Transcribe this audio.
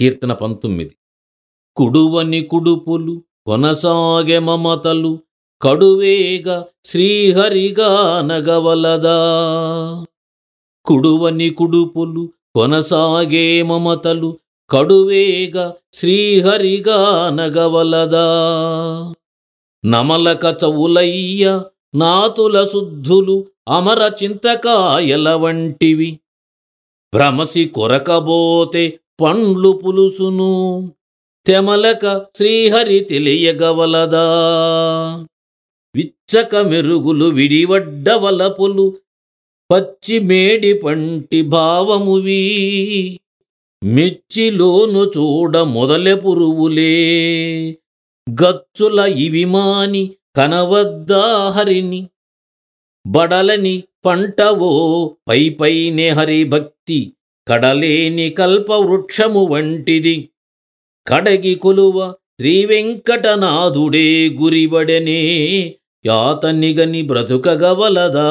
కీర్తన పంతొమ్మిది. కుడువని కుడుపులు కొనసాగె మమతలు కడువేగ శ్రీహరిగా నగవలదా కుడువని కుడుపులు కొనసాగే మమతలు కడువేగ శ్రీహరిగా నగవలదా నమలక చవులయ్య నాతుల శుద్ధులు అమర చింతకాయల వంటివి. భ్రమసి కొరకబోతే పండ్లు పులుసును తెమలక శ్రీహరి తెలియగవలదా. విచ్చక మెరుగులు విడివడ్డవలపులు పచ్చిమేడి పంటి భావమువి మెచ్చిలోను చూడ మొదలె పురువులే గచ్చుల ఇవి మాని కనవద్దా హరిని బడలని పంటవో పై పైనే హరి భక్తి కడలేని కల్పవృక్షము వంటిది. కడగి కొలువ శ్రీ వెంకటనాథుడే గురిబడనే. యాతనిగని బ్రతుకగవలదా